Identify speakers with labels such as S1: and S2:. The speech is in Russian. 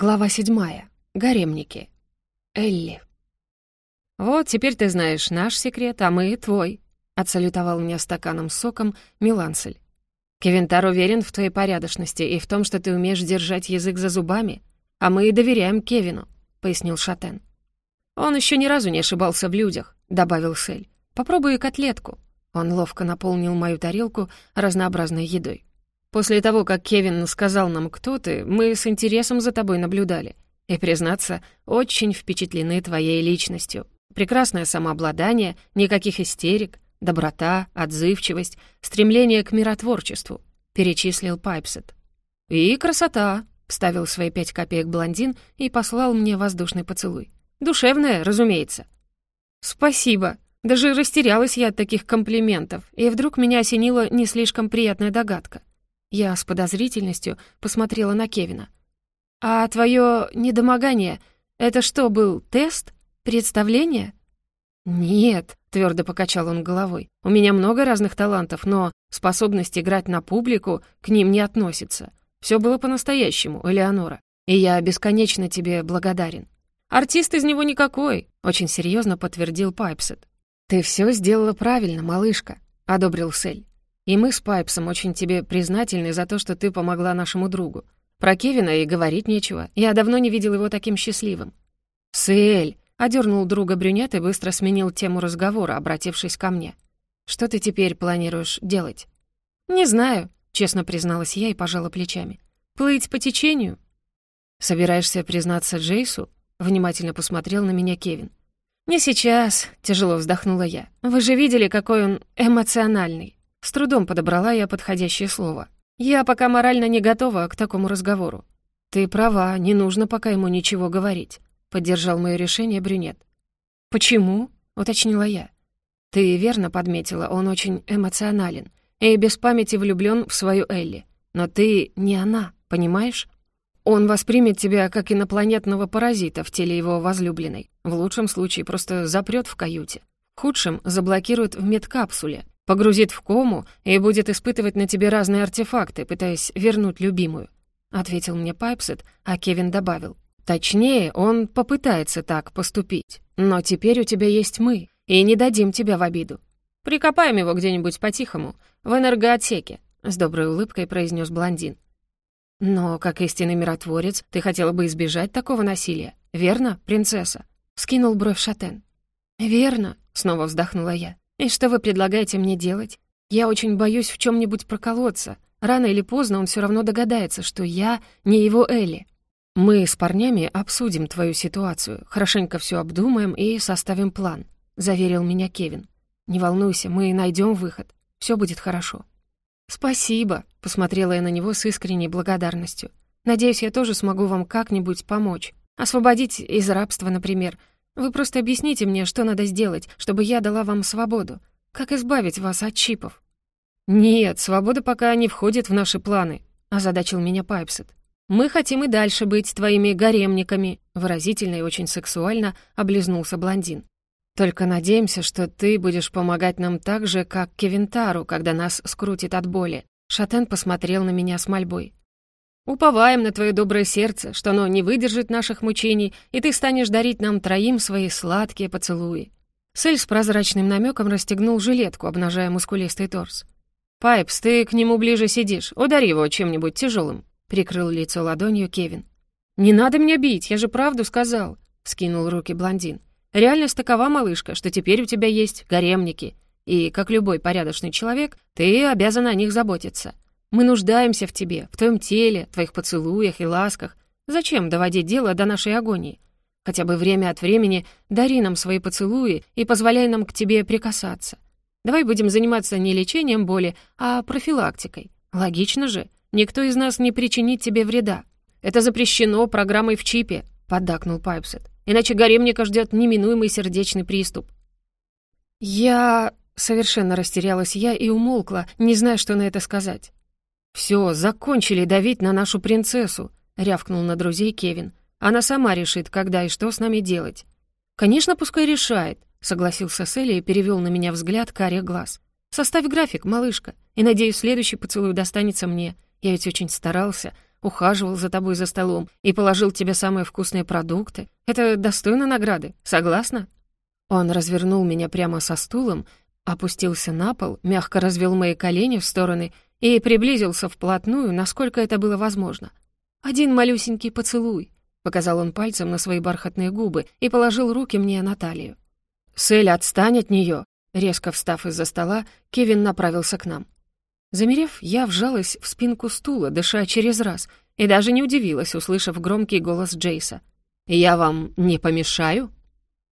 S1: Глава седьмая. Гаремники. Элли. «Вот, теперь ты знаешь наш секрет, а мы — твой», — отсалютовал мне стаканом с соком Милансель. «Кевинтар уверен в твоей порядочности и в том, что ты умеешь держать язык за зубами, а мы и доверяем Кевину», — пояснил Шатен. «Он еще ни разу не ошибался в людях», — добавил Сель. «Попробуй котлетку». Он ловко наполнил мою тарелку разнообразной едой. После того, как Кевин сказал нам, кто ты, мы с интересом за тобой наблюдали. И, признаться, очень впечатлены твоей личностью. Прекрасное самообладание, никаких истерик, доброта, отзывчивость, стремление к миротворчеству», — перечислил Пайпсет. «И красота», — вставил свои пять копеек блондин и послал мне воздушный поцелуй. «Душевная, разумеется». «Спасибо», даже растерялась я от таких комплиментов, и вдруг меня осенила не слишком приятная догадка. Я с подозрительностью посмотрела на Кевина. «А твое недомогание — это что, был тест? Представление?» «Нет», — твердо покачал он головой. «У меня много разных талантов, но способность играть на публику к ним не относится. Все было по-настоящему, Элеонора, и я бесконечно тебе благодарен». «Артист из него никакой», — очень серьезно подтвердил Пайпсет. «Ты все сделала правильно, малышка», — одобрил Сель. И мы с Пайпсом очень тебе признательны за то, что ты помогла нашему другу. Про Кевина и говорить нечего. Я давно не видел его таким счастливым». «Сэль!» — одернул друга брюнет и быстро сменил тему разговора, обратившись ко мне. «Что ты теперь планируешь делать?» «Не знаю», — честно призналась я и пожала плечами. «Плыть по течению?» «Собираешься признаться Джейсу?» — внимательно посмотрел на меня Кевин. «Не сейчас», — тяжело вздохнула я. «Вы же видели, какой он эмоциональный. С трудом подобрала я подходящее слово. «Я пока морально не готова к такому разговору». «Ты права, не нужно пока ему ничего говорить», — поддержал мое решение брюнет. «Почему?» — уточнила я. «Ты верно подметила, он очень эмоционален и без памяти влюблён в свою Элли. Но ты не она, понимаешь? Он воспримет тебя как инопланетного паразита в теле его возлюбленной. В лучшем случае просто запрёт в каюте. В худшем заблокирует в медкапсуле, Погрузит в кому и будет испытывать на тебе разные артефакты, пытаясь вернуть любимую», — ответил мне Пайпсет, а Кевин добавил. «Точнее, он попытается так поступить. Но теперь у тебя есть мы, и не дадим тебя в обиду. Прикопаем его где-нибудь по-тихому, в энергоотсеке», — с доброй улыбкой произнес блондин. «Но, как истинный миротворец, ты хотела бы избежать такого насилия, верно, принцесса?» — скинул бровь Шатен. «Верно», — снова вздохнула я. «И что вы предлагаете мне делать? Я очень боюсь в чем нибудь проколоться. Рано или поздно он все равно догадается, что я не его Элли. Мы с парнями обсудим твою ситуацию, хорошенько все обдумаем и составим план», — заверил меня Кевин. «Не волнуйся, мы найдем выход. Все будет хорошо». «Спасибо», — посмотрела я на него с искренней благодарностью. «Надеюсь, я тоже смогу вам как-нибудь помочь. Освободить из рабства, например, вы просто объясните мне, что надо сделать, чтобы я дала вам свободу. Как избавить вас от чипов?» «Нет, свобода пока не входит в наши планы», — озадачил меня Пайпсет. «Мы хотим и дальше быть твоими гаремниками», — выразительно и очень сексуально облизнулся блондин. «Только надеемся, что ты будешь помогать нам так же, как Кевинтару, когда нас скрутит от боли». Шатен посмотрел на меня с мольбой. Уповаем на твое доброе сердце, что оно не выдержит наших мучений, и ты станешь дарить нам троим свои сладкие поцелуи». Сэль с прозрачным намеком расстегнул жилетку, обнажая мускулистый торс. «Пайпс, ты к нему ближе сидишь. Удари его чем-нибудь тяжелым», — прикрыл лицо ладонью Кевин. «Не надо меня бить, я же правду сказал», — скинул руки блондин. «Реальность такова, малышка, что теперь у тебя есть гаремники, и, как любой порядочный человек, ты обязан о них заботиться. Мы нуждаемся в тебе, в твоем теле, твоих поцелуях и ласках. Зачем доводить дело до нашей агонии? Хотя бы время от времени дари нам свои поцелуи и позволяй нам к тебе прикасаться. Давай будем заниматься не лечением боли, а профилактикой. Логично же, никто из нас не причинит тебе вреда. Это запрещено программой в чипе, поддакнул Пайпсет. Иначе гаремника ждет неминуемый сердечный приступ. Я совершенно растерялась я и умолкла, не зная, что на это сказать. «Все, закончили давить на нашу принцессу», — рявкнул на друзей Кевин. «Она сама решит, когда и что с нами делать». «Конечно, пускай решает», — согласился Селли и перевел на меня взгляд карих глаз. «Составь график, малышка, и, надеюсь, следующий поцелуй достанется мне. Я ведь очень старался, ухаживал за тобой за столом и положил тебе самые вкусные продукты. Это достойно награды, согласна?» Он развернул меня прямо со стулом, опустился на пол, мягко развел мои колени в стороны и приблизился вплотную, насколько это было возможно. «Один малюсенький поцелуй», — показал он пальцем на свои бархатные губы и положил руки мне на талию. «Сель, отстань от нее!» Резко встав из-за стола, Кевин направился к нам. Замерев, я вжалась в спинку стула, дыша через раз, и даже не удивилась, услышав громкий голос Джейса. «Я вам не помешаю?»